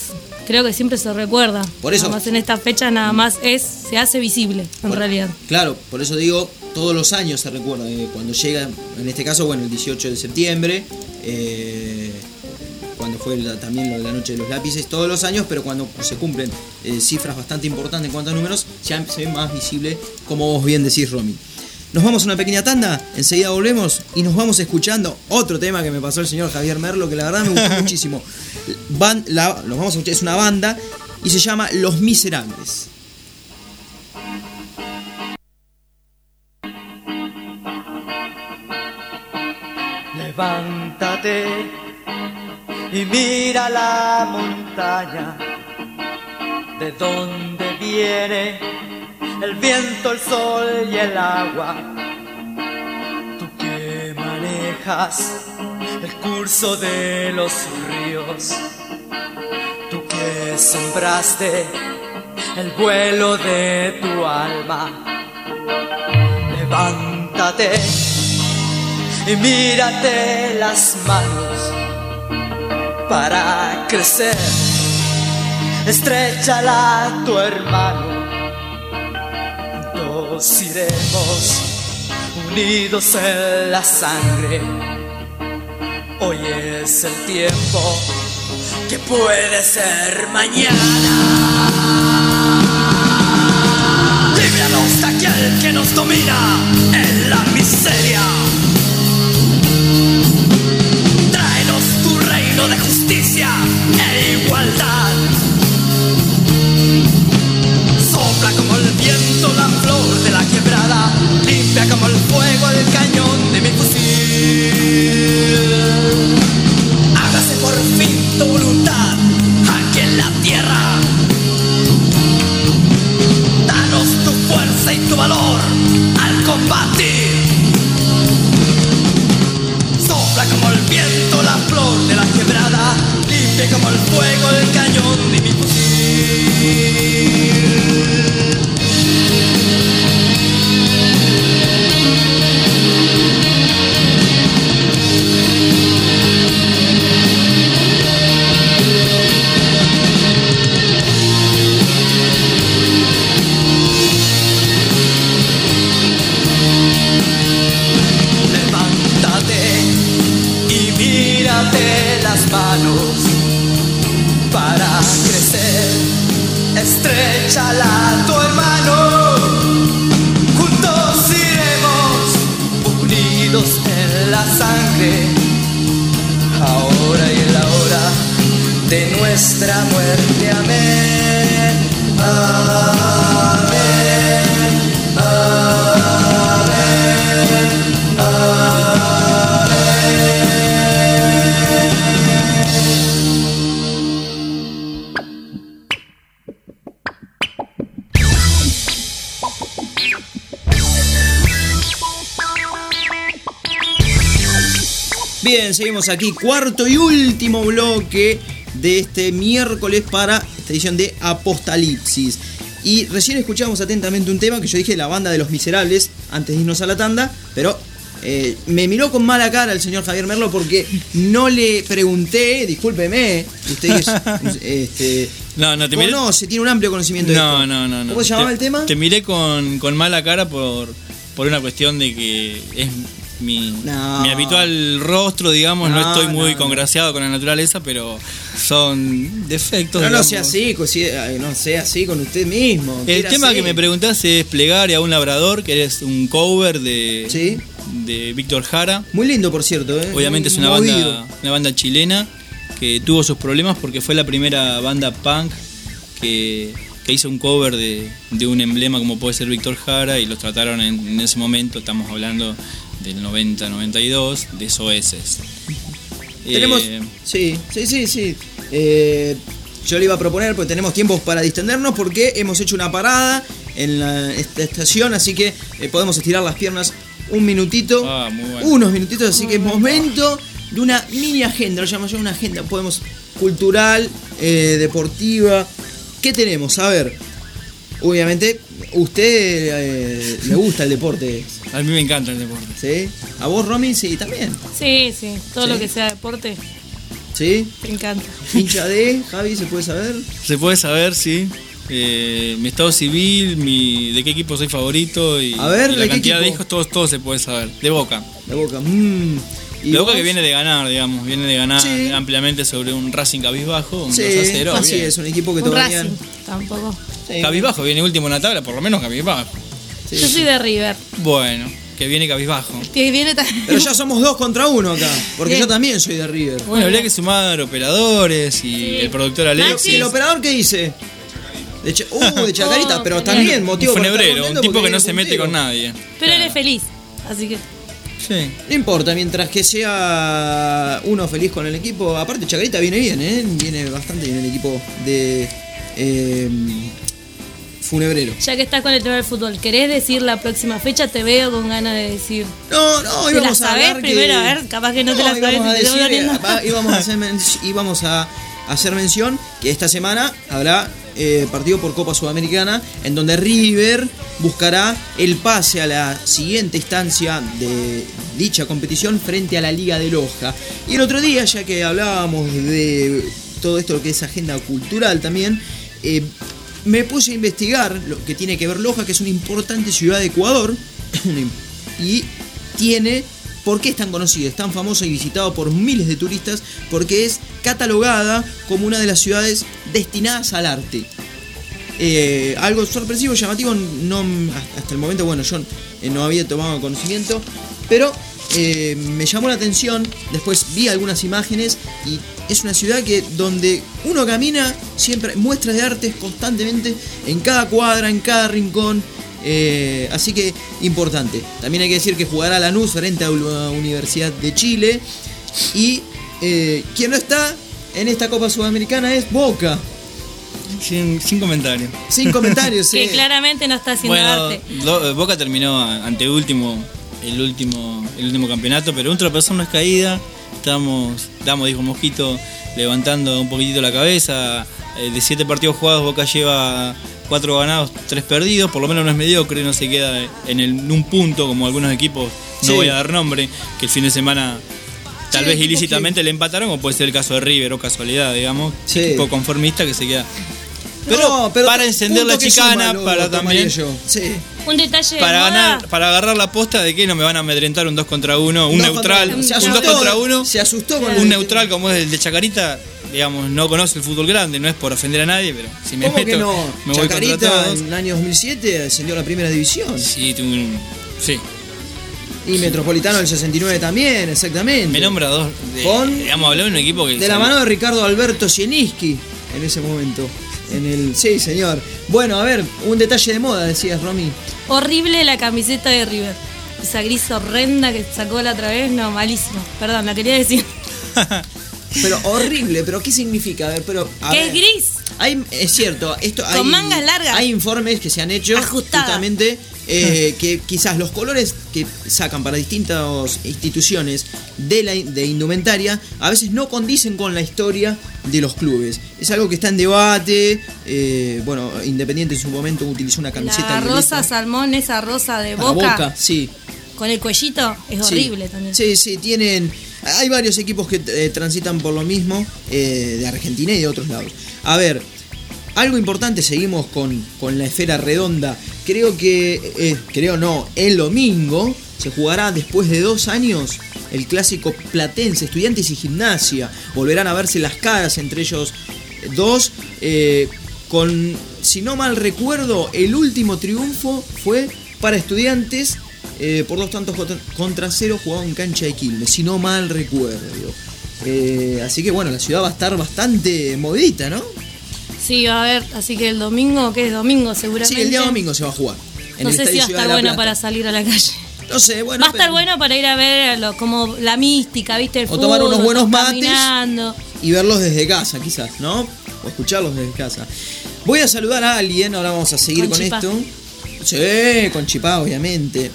creo que siempre se recuerda. Por eso- Nada más en esta fecha nada más es, se hace visible, en Por- realidad. Claro, por eso digo, todos los años se recuerda. eh, cuando llega, en este caso, bueno, el 18 de septiembre, eh, cuando fue la- también lo de la noche de los lápices, todos los años, pero cuando se cumplen eh, cifras bastante importantes en cuanto a números, ya se ve más visible, como vos bien decís, Romy. Nos vamos a una pequeña tanda, enseguida volvemos y nos vamos escuchando otro tema que me pasó el señor Javier Merlo, que la verdad me gustó [LAUGHS] muchísimo. Van, la, nos vamos a escuchar, es una banda y se llama Los Miserables. Levántate y mira la montaña, de donde viene el viento, el sol y el agua. Tú que manejas el curso de los ríos, tú que sembraste el vuelo de tu alma. Levántate y mírate las manos para crecer. Estrechala tu hermano. Juntos iremos unidos en la sangre. Hoy es el tiempo que puede ser mañana. Líbranos de aquel que nos domina en la miseria. Tráenos tu reino de justicia e igualdad. Sopla como el viento la quebrada, limpia como el fuego el cañón de mi fusil. Hágase por fin tu voluntad aquí en la tierra. Danos tu fuerza y tu valor al combatir. Sopla como el viento la flor de la quebrada, limpia como el fuego el cañón de mi seguimos aquí, cuarto y último bloque de este miércoles para esta edición de Apocalipsis. Y recién escuchamos atentamente un tema que yo dije, la banda de los miserables, antes de irnos a la tanda, pero eh, me miró con mala cara el señor Javier Merlo porque no le pregunté, discúlpeme, usted es, [LAUGHS] este, No, no, te miré. conoce, tiene un amplio conocimiento de No, esto. no, no, no. ¿Cómo se llamaba Te- el tema? Te miré con, con mala cara por, por una cuestión de que es mi, No. mi habitual rostro, digamos. No, No, estoy muy no, congraciado con la naturaleza, pero son defectos. No, no sea así, ay, no sea así con usted mismo. El tema que me preguntás es plegar a un labrador, que es un cover de, Sí. de Víctor Jara. Muy lindo, por cierto. ¿eh? Obviamente es una Movido. banda, una banda chilena que tuvo sus problemas porque fue la primera banda punk que, que hizo un cover de, de un emblema como puede ser Víctor Jara y los trataron en, en ese momento, estamos hablando del 90-92, de SOS. Tenemos. Eh, Sí, sí, sí, sí. Eh, yo le iba a proponer, porque tenemos tiempos para distendernos, porque hemos hecho una parada en la, esta estación, así que eh, podemos estirar las piernas un minutito. Ah, muy bueno. Unos minutitos, así que es momento de una mini agenda, lo llamo yo una agenda, podemos cultural, eh, deportiva. ¿Qué tenemos? A ver, obviamente, usted eh, le gusta el deporte, a mí me encanta el deporte. ¿sí? ¿A vos, Romy? Sí, también, Sí, sí, todo Sí. lo que sea deporte, ¿sí? me encanta. Hincha de, Javi, ¿se puede saber? Se puede saber, sí. eh, mi estado civil, mi, de qué equipo soy favorito y, A ver, y ¿de la qué cantidad de equipo? hijos, todo, todo se puede saber. De Boca. De Boca. Mm. ¿Y vos? que viene de ganar, digamos, viene de ganar Sí. ampliamente sobre un Racing cabizbajo, un Sí, 2 a 0. así bien. es, un equipo que Un todavía. Racing, tampoco. Sí. Cabizbajo viene último en la tabla, por lo menos cabizbajo. Sí, Yo sí. soy de River. Bueno, que viene cabizbajo. Que viene. Pero ya somos dos contra uno acá, porque Bien. yo también soy de River. Bueno, habría que sumar operadores y Sí. el productor ¿Y Alexis. el operador qué dice? De uh, de Chacarita, [LAUGHS] Oh, pero bien. también un motivo estar funebrero, un tipo que no se mete con nadie. Pero él es feliz, así que... Sí. No importa, mientras que sea uno feliz con el equipo. Aparte, Chacarita viene bien, ¿eh? Viene bastante bien el equipo de eh, Funebrero. Ya que estás con el tema del fútbol, ¿querés decir la próxima fecha? Te veo con ganas de decir. No, no, ¿Te la íbamos a sabés que- primero? A ver, capaz que no te la sabés íbamos a te decir, arena. va- íbamos a hacer, [LAUGHS] íbamos a hacer mención que esta semana habrá eh, partido por Copa Sudamericana en donde River buscará el pase a la siguiente instancia de dicha competición frente a la Liga de Loja. Y el otro día, ya que hablábamos de todo esto que es agenda cultural también, eh, me puse a investigar lo que tiene que ver Loja, que es una importante ciudad de Ecuador, [CLEARS THROAT] y tiene, ¿por qué es tan conocida? Es tan famosa y visitada por miles de turistas, porque es catalogada como una de las ciudades destinadas al arte. Eh, algo sorpresivo, llamativo, no, hasta el momento, bueno, yo eh, no había tomado conocimiento, pero eh, me llamó la atención, después vi algunas imágenes y es una ciudad que donde uno camina siempre muestras de arte constantemente en cada cuadra, en cada rincón. Eh, así que importante. También hay que decir que jugará Lanús frente a la Universidad de Chile. Y eh, quien no está en esta Copa Sudamericana es Boca. Sin, sin comentarios. Sin comentarios, [LAUGHS] Que eh. claramente no está haciendo Bueno, arte. Lo- Boca terminó ante último el último el último campeonato, pero un tropezón no es caída. Estamos, estamos, dijo Mosquito, levantando un poquitito la cabeza. Eh, de siete partidos jugados, Boca lleva cuatro ganados, tres perdidos. Por lo menos no es mediocre, no se queda en, el- en un punto como algunos equipos. No Sí. voy a dar nombre, que el fin de semana tal Sí, vez ilícitamente le empataron, o puede ser el caso de River o casualidad, digamos. Sí. Equipo conformista que se queda. No, Pero, para encender la chicana, suma para también. yo. Sí. Un detalle de Para ganar, para agarrar la posta de que no me van a amedrentar un 2 contra 1, un Dos neutral, contra- se un asustó, 2 contra 1, Se asustó con un el- neutral como es el de Chacarita, digamos, no conoce el fútbol grande, no es por ofender a nadie, pero si me ¿Cómo meto, que no? me Chacarita en el año 2007 ascendió a la primera división. Sí, un- sí. Y Metropolitano del 69 también, exactamente. Me nombra dos. De, Con- Digamos, habló de un equipo que. De la mano de Ricardo Alberto Sieniski en ese momento. En el. Sí, señor. Bueno, a ver, un detalle de moda, decías, Romy. Horrible la camiseta de River. Esa gris horrenda que sacó la otra vez, no, malísimo. Perdón, la quería decir. [LAUGHS] Pero horrible, pero ¿qué significa? A ver, pero. a que ver. es gris. Hay, es cierto, esto Con hay, mangas largas. Hay informes que se han hecho Ajustada. justamente eh, [LAUGHS] que quizás los colores que sacan para distintas instituciones de la de indumentaria a veces no condicen con la historia de los clubes. Es algo que está en debate. eh, bueno, Independiente en su momento utilizó una camiseta La rosa salmón, esa rosa de boca, Boca, sí. con el cuellito, es Sí. horrible también. Sí, sí, tienen. Hay varios equipos que eh, transitan por lo mismo, eh, de Argentina y de otros lados. A ver, algo importante, seguimos con, con la esfera redonda. Creo que, eh, creo no, el domingo se jugará después de dos años el clásico platense, estudiantes y gimnasia. Volverán a verse las caras entre ellos dos. con, si no mal recuerdo, el último triunfo fue para estudiantes eh, por dos tantos contra- cero jugado en cancha de Quilmes, si no mal recuerdo. Eh, así que bueno, la ciudad va a estar bastante movidita, ¿no? Sí, va a haber, así que el domingo, que es domingo seguramente. Sí, el día domingo se va a jugar. en No el sé si va a estar bueno para salir a la calle. No sé, bueno. va a estar pero- bueno para ir a ver lo- como la mística, ¿viste? El O tomar unos buenos mates. caminando. y verlos desde casa, quizás, ¿no? O escucharlos desde casa. Voy a saludar a alguien, ahora vamos a seguir Con esto. Sí, con Chipá, obviamente.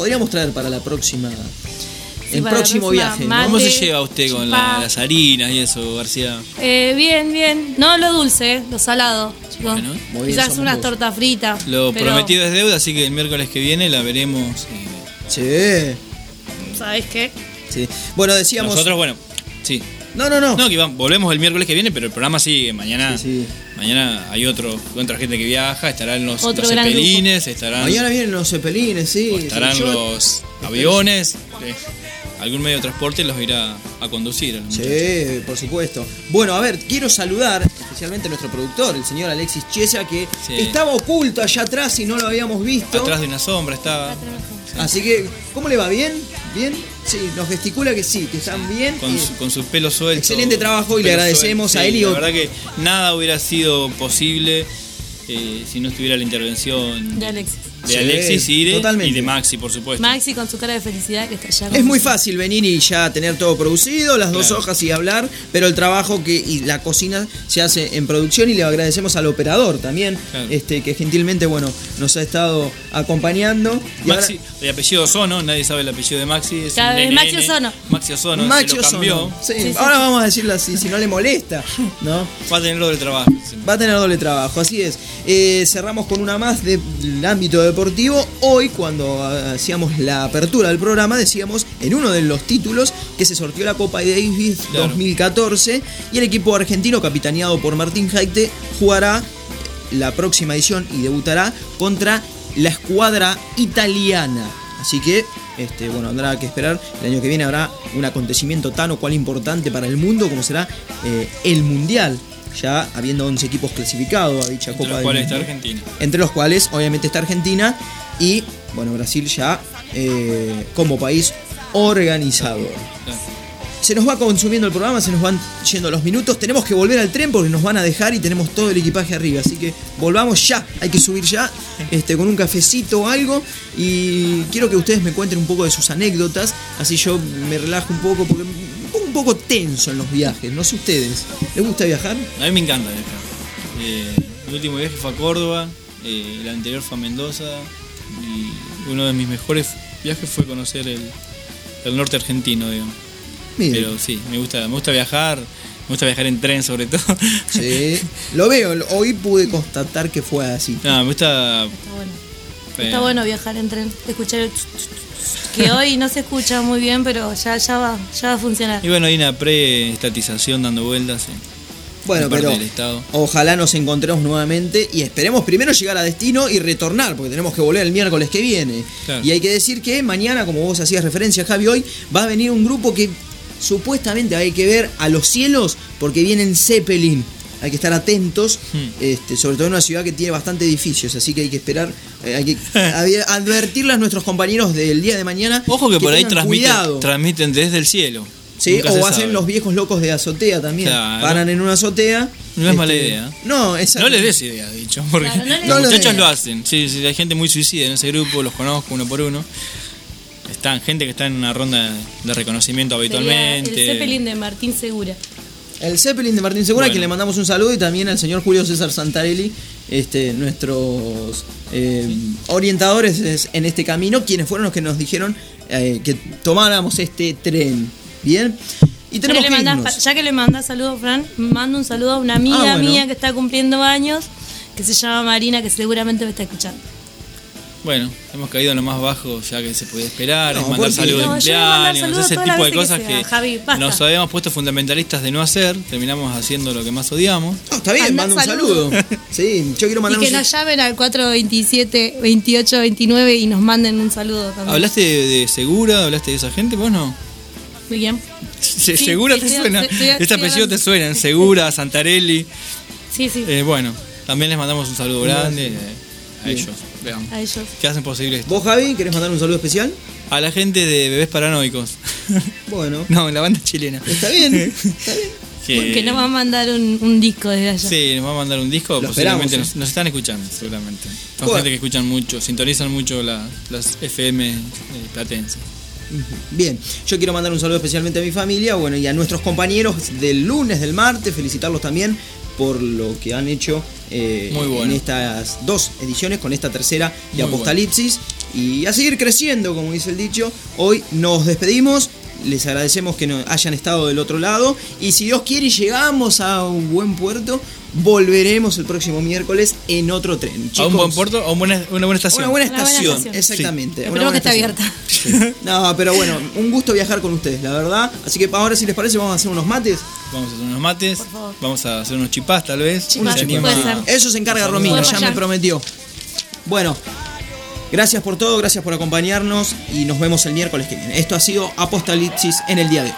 Podríamos traer para la próxima. el próximo próxima, viaje. mate, ¿Cómo se lleva usted con la- las harinas y eso, García? Eh, bien, bien. No lo dulce, eh, lo salado, chicos. Bueno, muy bien, Quizás unas tortas fritas. Lo pero, prometido es deuda, así que el miércoles que viene la veremos. eh, Sí, ¿Sabes qué? sí. Bueno, decíamos. Nosotros, bueno, sí. No, no, no. No, que vamos, volvemos el miércoles que viene, pero el programa sigue. Mañana Sí, sí. mañana hay otro, otra gente que viaja, estarán los, Otro los gran cepelines, estarán, Mañana vienen los cepelines, sí. estarán los aviones. eh, algún medio de transporte los irá a conducir. a. Sí, por supuesto. Bueno, a ver, quiero saludar especialmente a nuestro productor, el señor Alexis Chiesa, que Sí. estaba oculto allá atrás y no lo habíamos visto. Atrás de una sombra estaba. Así que, ¿cómo le va? ¿Bien? ¿Bien? Sí, nos gesticula que sí, que están bien. Con, y- su, con sus pelos sueltos. Excelente trabajo y le agradecemos a él y La verdad que nada hubiera sido posible eh, si no estuviera la intervención De Alexis. De Sí, Alexis y de, totalmente. y de Maxi, por supuesto. Maxi con su cara de felicidad que está allá. Es muy fácil venir y ya tener todo producido, las dos hojas y hablar, pero el trabajo que y la cocina se hace en producción y le agradecemos al operador también, Claro. este que gentilmente bueno nos ha estado acompañando. Y ahora- Maxi, de apellido Osono, nadie sabe el apellido de Maxi. Es Claro, Maxi. Osono. Maxi Osono, Maxi se lo Osono. cambió. Sí, Sí, sí, ahora vamos a decirlo así, si no le molesta, ¿no? Va a tener doble trabajo. Va a tener doble trabajo, así es. Eh, cerramos con una más del ámbito deportivo. Hoy, cuando ah, hacíamos la apertura del programa, decíamos en uno de los títulos que se sortió la Copa Davis Claro. 2014 y el equipo argentino, capitaneado por Martín Jaite, jugará la próxima edición y debutará contra la escuadra italiana. Así que, este, bueno, habrá que esperar. El año que viene habrá un acontecimiento tan o cual importante para el mundo como será eh, el Mundial. Ya habiendo 11 equipos clasificados a dicha Entre Copa los del está. Argentina. Entre los cuales, obviamente, está Argentina y, bueno, Brasil ya eh, como país organizador. Se nos va consumiendo el programa, se nos van yendo los minutos. Tenemos que volver al tren porque nos van a dejar y tenemos todo el equipaje arriba. Así que volvamos ya, hay que subir ya, este, con un cafecito o algo. Y quiero que ustedes me cuenten un poco de sus anécdotas. Así yo me relajo un poco porque poco tenso en los viajes. No sé ustedes. ¿Les gusta viajar? A mí me encanta viajar. Eh, mi último viaje fue a Córdoba, eh, el anterior fue a Mendoza y uno de mis mejores viajes fue conocer el, el norte argentino, digamos. Pero sí, me gusta, me gusta viajar, me gusta viajar en tren sobre todo. Sí, [LAUGHS] lo veo. Hoy pude constatar que fue así. No, me gusta. Está bueno. eh, Está bueno viajar en tren, escuchar el que hoy no se escucha muy bien, pero ya, ya va, ya va a funcionar. Y bueno, hay una pre-estatización dando vueltas. eh, Bueno, pero del Estado. ojalá nos encontremos nuevamente y esperemos primero llegar a destino y retornar, porque tenemos que volver el miércoles que viene. Claro. Y hay que decir que mañana, como vos hacías referencia, Javi, hoy va a venir un grupo que supuestamente hay que ver a los cielos porque vienen Zeppelin. Hay que estar atentos, Hmm. este, sobre todo en una ciudad que tiene bastante edificios, así que hay que esperar, eh, hay que [LAUGHS] advertirle a nuestros compañeros del día de mañana. Ojo que, por ahí transmiten, transmiten desde el cielo. Sí, Nunca o hacen sabe. los viejos locos de azotea también. Claro. Paran en una azotea. No es mala este, idea. No, exacto. No les des idea, dicho. Porque Claro, no les los muchachos lo hacen. Sí, sí, hay gente muy suicida en ese grupo, los conozco uno por uno. Están gente que está en una ronda de reconocimiento Sería habitualmente. El Zeppelin de Martín Segura. El Zeppelin de Martín Segura, a Bueno. quien le mandamos un saludo, y también al señor Julio César Santarelli, este, nuestros eh, orientadores es- en este camino, quienes fueron los que nos dijeron eh, que tomáramos este tren. Bien. Y Ya que, que mandás, irnos. ya que le mandás saludos, Fran, mando un saludo a una amiga Ah, bueno. mía que está cumpliendo años, que se llama Marina, que seguramente me está escuchando. Bueno, hemos caído en lo más bajo ya que se podía esperar, No, es mandar saludos No, de cumpleaños, ese tipo de que cosas sea, que, Javi, nos habíamos puesto fundamentalistas de no hacer, terminamos haciendo lo que más odiamos. No, está bien, Mandá mando un saludo. Sí, yo quiero Y mandar que un nos llamen al 427 28 29 y nos manden un saludo también. ¿Hablaste de, de Segura? ¿Hablaste de esa gente? ¿Vos no? Muy bien. Se- Sí, ¿Segura te estoy- suena? estoy- estoy este apellido te suena, Segura, Santarelli. Sí, sí, Eh, bueno, también les mandamos un saludo grande eh, a Bien. ellos. Veamos. a ellos. ¿Qué hacen posible esto? ¿Vos, Javi, querés mandar un saludo especial? A la gente de Bebés Paranoicos. [LAUGHS] Bueno, [LAUGHS] no, la banda chilena. está bien. [LAUGHS] Está bien. Que, Que nos va a mandar un, un disco desde allá. Sí, nos va a mandar un disco, Lo posiblemente esperamos, nos, nos están escuchando, seguramente. Son Bueno. gente que escuchan mucho, sintonizan mucho la- las FM eh, platenses. Bien, yo quiero mandar un saludo especialmente a mi familia, bueno, y a nuestros compañeros del lunes, del martes, felicitarlos también por lo que han hecho eh, bueno. en estas dos ediciones, con esta tercera de Muy Apocalipsis, y a seguir creciendo, como dice el dicho. Hoy nos despedimos, les agradecemos que nos hayan estado del otro lado, y si Dios quiere llegamos a un buen puerto, volveremos el próximo miércoles en otro tren. a un Chicos, buen puerto, a una buena estación. Una buena Una buena estación, exactamente. una Esperemos que estación. abierta. [LAUGHS] No, pero bueno, un gusto viajar con ustedes, la verdad. Así que ahora, si les parece, vamos a hacer unos mates. Vamos a hacer unos mates, favor. vamos a hacer unos chipás tal vez. Chipás, Se anima- puede ser. Eso se encarga Romina, ya me prometió. Bueno, gracias por todo, gracias por acompañarnos y nos vemos el miércoles que viene. Esto ha sido Apocalipsis en el día de hoy.